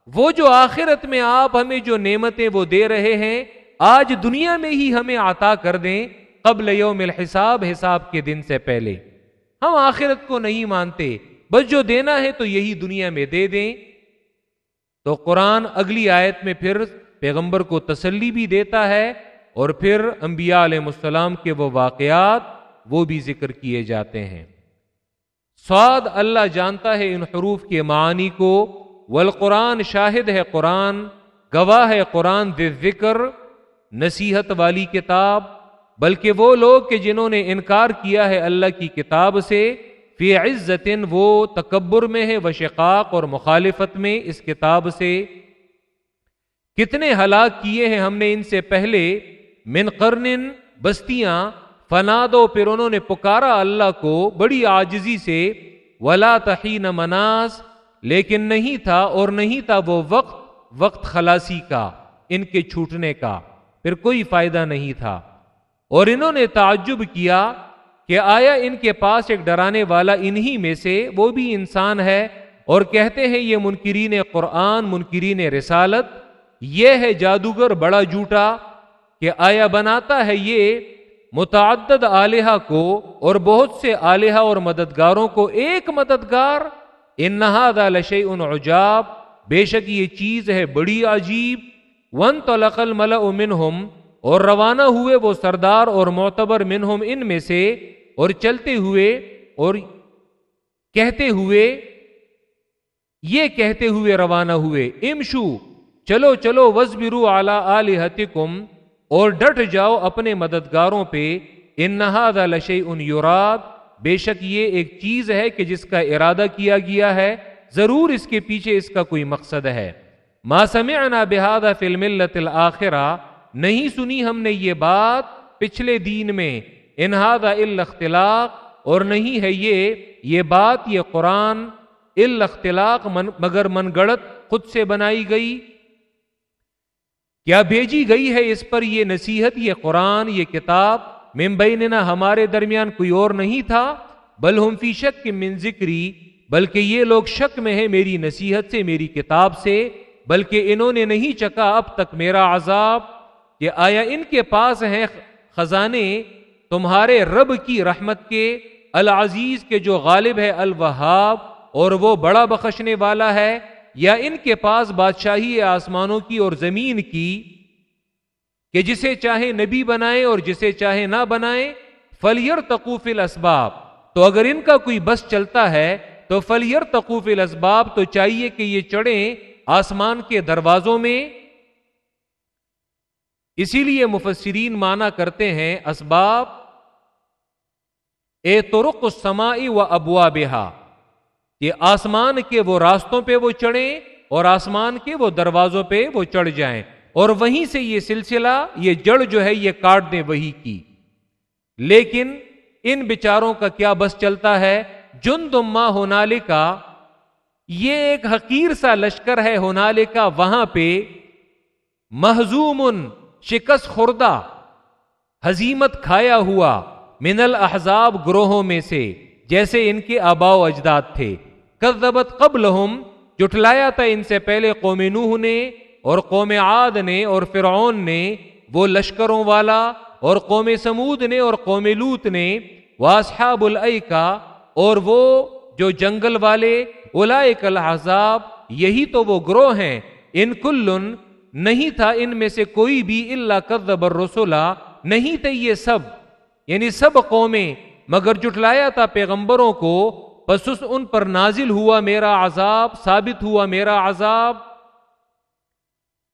وہ جو آخرت میں آپ ہمیں جو نعمتیں وہ دے رہے ہیں، آج دنیا میں ہی ہمیں عطا کر دیں قبل یوم الحساب، حساب کے دن سے پہلے۔ ہم آخرت کو نہیں مانتے، بس جو دینا ہے تو یہی دنیا میں دے دیں۔ تو قرآن اگلی آیت میں پھر پیغمبر کو تسلی بھی دیتا ہے اور پھر انبیاء علیہ السلام کے وہ واقعات وہ بھی ذکر کیے جاتے ہیں۔ سعد اللہ جانتا ہے ان حروف کے معنی کو۔ والقرآن شاہد ہے قرآن، گواہ ہے قرآن دے ذکر، نصیحت والی کتاب۔ بلکہ وہ لوگ کہ جنہوں نے انکار کیا ہے اللہ کی کتاب سے، فی عزت وہ تکبر میں ہے و شقاق اور مخالفت میں اس کتاب سے۔ کتنے ہلاک کیے ہیں ہم نے ان سے پہلے؟ من قرن بستیاں، فنادو، پھر انہوں نے پکارا اللہ کو بڑی آجزی سے، ولا تحین مناس لیکن نہیں تھا اور نہیں تھا وہ وقت وقت خلاصی کا، ان کے چھوٹنے کا، پھر کوئی فائدہ نہیں تھا۔ اور انہوں نے تعجب کیا کہ آیا ان کے پاس ایک ڈرانے والا انہی میں سے، وہ بھی انسان ہے، اور کہتے ہیں یہ منکرین قرآن، منکرین رسالت یہ ہے جادوگر بڑا جھوٹا کہ آیا بناتا ہے یہ متعدد آلیہ کو اور بہت سے آلیہ اور مددگاروں کو ایک مددگار، ان لش ان عجاب، بے شک یہ چیز ہے بڑی عجیب ون تو لقل ملا منہم اور روانہ ہوئے وہ سردار اور معتبر منہم ان میں سے، اور چلتے ہوئے، اور کہتے ہوئے، یہ کہتے ہوئے روانہ ہوئے۔ امشو چلو چلو وز برو اعلی اور ڈٹ جاؤ اپنے مددگاروں پہ ان لشی ان یوراد بے شک یہ ایک چیز ہے کہ جس کا ارادہ کیا گیا ہے، ضرور اس کے پیچھے اس کا کوئی مقصد ہے۔ ما سمعنا بهذا فی الملت الاخرہ نہیں سنی ہم نے یہ بات پچھلے دین میں۔ انہاد الاختلاق اور نہیں ہے یہ یہ بات یہ قرآن الاختلاق من مگر من گڑت خود سے بنائی گئی۔ کیا بھیجی گئی ہے اس پر یہ نصیحت، یہ قرآن، یہ کتاب؟ ممبیننا ہمارے درمیان کوئی اور نہیں تھا؟ بل ہم فی شک من ذکری، بلکہ یہ لوگ شک میں ہے میری نصیحت سے، میری کتاب سے، بلکہ انہوں نے نہیں چکا اب تک میرا عذاب کہ آیا ان کے پاس ہیں خزانے تمہارے رب کی رحمت کے، العزیز کے جو غالب ہے، الوہاب، اور وہ بڑا بخشنے والا ہے۔ یا ان کے پاس بادشاہی آسمانوں کی اور زمین کی کہ جسے چاہے نبی بنائے اور جسے چاہے نہ بنائے فلیر تقوف الاسباب تو اگر ان کا کوئی بس چلتا ہے، تو فلیر تقوف الاسباب تو چاہیے کہ یہ چڑھیں آسمان کے دروازوں میں۔ اسی لیے مفسرین مانا کرتے ہیں، اسباب، اے ترک سمائی و ابوا بہا یہ آسمان کے وہ راستوں پہ وہ چڑھیں اور آسمان کے وہ دروازوں پہ وہ چڑھ جائیں اور وہیں سے یہ سلسلہ، یہ جڑ جو ہے، یہ کاٹ دیں وہی کی۔ لیکن ان بچاروں کا کیا بس چلتا ہے؟ جن دما ہونالے کا یہ ایک حقیر سا لشکر ہے ہونالے کا وہاں پہ محضوم شکست خوردہ حزیمت کھایا ہوا من الحضاب گروہوں میں سے۔ جیسے ان کے آبا و اجداد تھے۔ کذبت قبل جٹلایا تھا ان سے پہلے قوم نوح نے اور قوم عاد نے اور فرعون نے، وہ لشکروں والا اور قوم سمود نے اور قوم لوت نے واسحاب کا اور وہ جو جنگل والے، اولائک الحضاب یہی تو وہ گروہ ہیں۔ ان کلن نہیں تھا ان میں سے کوئی بھی اللہ کذب الرسولہ نہیں تھے یہ سب۔ یعنی سب قومیں مگر جٹلایا تھا پیغمبروں کو، پس ان پر نازل ہوا میرا عذاب، ثابت ہوا میرا عذاب۔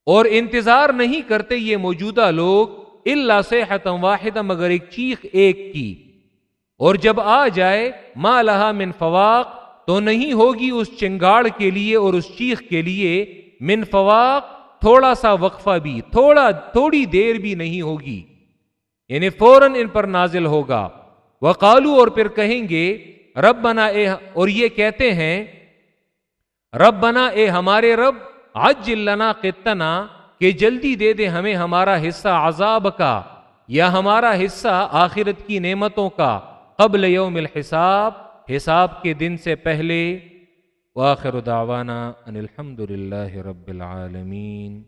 اور انتظار نہیں کرتے یہ موجودہ لوگ اللہ سے حتم واحد مگر ایک چیخ ایک کی۔ اور جب آ جائے، ما لہا من فواق، تو نہیں ہوگی اس چنگاڑ کے لیے اور اس چیخ کے لیے۔ من فواق، تھوڑا سا وقفہ بھی، تھوڑا، تھوڑی دیر بھی نہیں ہوگی۔ یعنی فوراً ان پر نازل ہوگا۔ وقالو اور پھر کہیں گے رب بنا اے، اور یہ کہتے ہیں رب بنا اے ہمارے رب آج لنا کتنا کہ جلدی دے دے ہمیں ہمارا حصہ عذاب کا، یا ہمارا حصہ آخرت کی نعمتوں کا، قبل یوم الحساب، حساب کے دن سے پہلے۔ واخر دعوانا ان الحمد للہ رب العالمین۔